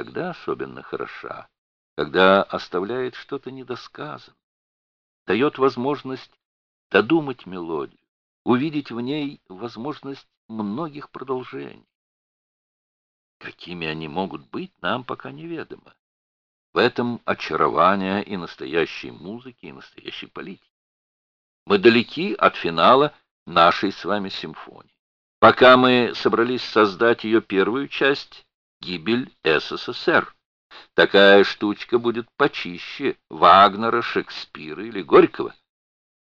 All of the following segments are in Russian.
тогда особенно хороша, когда оставляет что-то недосказанное, дает возможность додумать мелодию, увидеть в ней возможность многих продолжений. Какими они могут быть, нам пока неведомо. В этом очарование и настоящей музыки, и настоящей политики. Мы далеки от финала нашей с вами симфонии. Пока мы собрались создать ее первую часть, гибель СССР. Такая штучка будет почище Вагнера, Шекспира или Горького.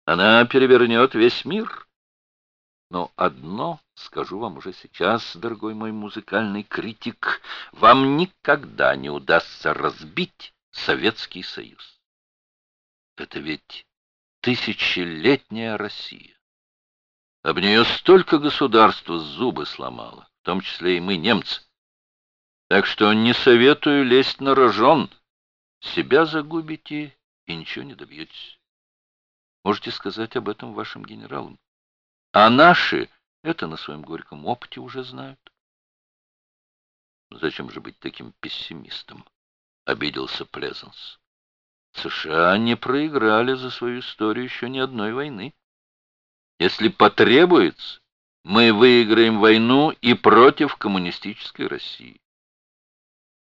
Она перевернет весь мир. Но одно скажу вам уже сейчас, дорогой мой музыкальный критик, вам никогда не удастся разбить Советский Союз. Это ведь тысячелетняя Россия. Об нее столько государства зубы сломало, в том числе и мы, немцы. Так что не советую лезть на рожон. Себя загубите и ничего не добьетесь. Можете сказать об этом вашим генералам. А наши это на своем горьком опыте уже знают. Зачем же быть таким пессимистом? Обиделся Плезанс. США не проиграли за свою историю еще ни одной войны. Если потребуется, мы выиграем войну и против коммунистической России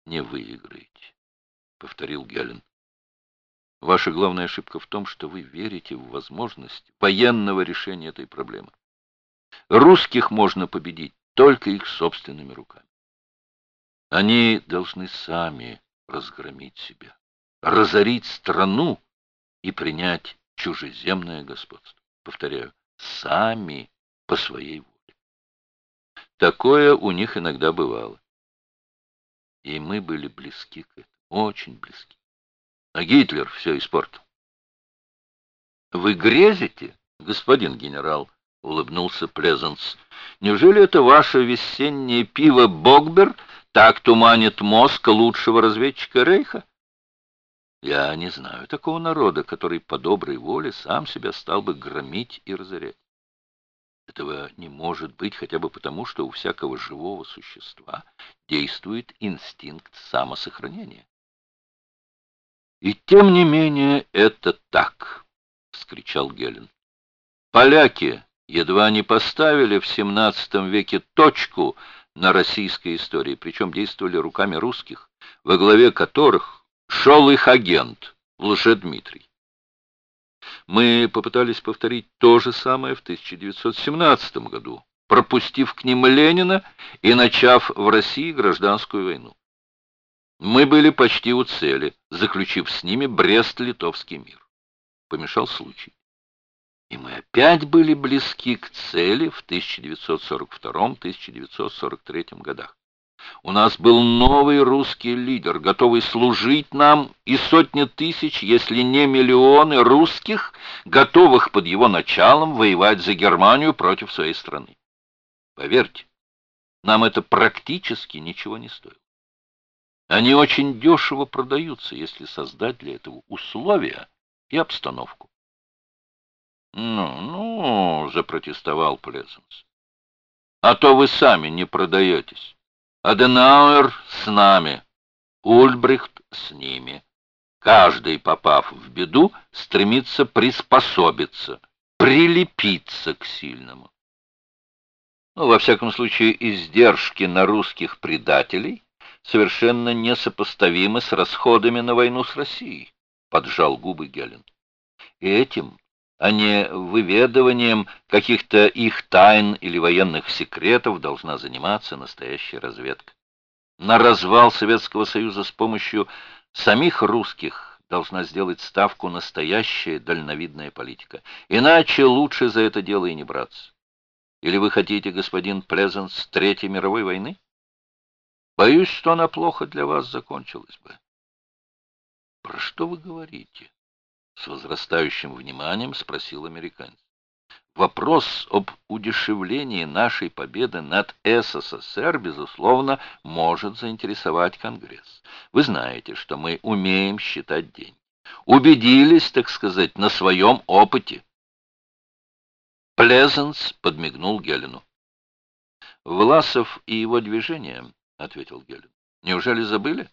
не выиграете, — повторил Гелен. Ваша главная ошибка в том, что вы верите в возможность военного решения этой проблемы. Русских можно победить только их собственными руками. Они должны сами разгромить себя, разорить страну и принять чужеземное господство. Повторяю, сами по своей воле. Такое у них иногда бывало. И мы были близки к этому, очень близки. А Гитлер все испортил. «Вы грезите, господин генерал?» — улыбнулся Плезанс. «Неужели это ваше весеннее пиво «Богбер» так туманит мозг лучшего разведчика Рейха?» «Я не знаю такого народа, который по доброй воле сам себя стал бы громить и разорять. Этого не может быть хотя бы потому, что у всякого живого существа действует инстинкт самосохранения. «И тем не менее это так!» — вскричал Гелен. «Поляки едва не поставили в XVII веке точку на российской истории, причем действовали руками русских, во главе которых шел их агент Лжедмитрий. Мы попытались повторить то же самое в 1917 году, пропустив к ним Ленина и начав в России гражданскую войну. Мы были почти у цели, заключив с ними Брест-Литовский мир. Помешал случай. И мы опять были близки к цели в 1942-1943 годах. У нас был новый русский лидер, готовый служить нам, и сотни тысяч, если не миллионы русских, готовых под его началом воевать за Германию против своей страны. Поверьте, нам это практически ничего не стоит. Они очень дешево продаются, если создать для этого условия и обстановку. «Ну, ну», — запротестовал Плезенс, — «а то вы сами не продаетесь». Аденауэр с нами, Ульбрихт с ними. Каждый, попав в беду, стремится приспособиться, прилепиться к сильному. Ну, во всяком случае, издержки на русских предателей совершенно несопоставимы с расходами на войну с Россией, поджал губы Гелен. И этим а не выведыванием каких-то их тайн или военных секретов должна заниматься настоящая разведка. На развал Советского Союза с помощью самих русских должна сделать ставку настоящая дальновидная политика. Иначе лучше за это дело и не браться. Или вы хотите, господин Плезенс, Третьей мировой войны? Боюсь, что она плохо для вас закончилась бы. Про что вы говорите? С возрастающим вниманием спросил американец. Вопрос об удешевлении нашей победы над СССР, безусловно, может заинтересовать Конгресс. Вы знаете, что мы умеем считать деньги. Убедились, так сказать, на своем опыте. Плезенс подмигнул Гелену. «Власов и его движение», — ответил Гелен, Неужели забыли?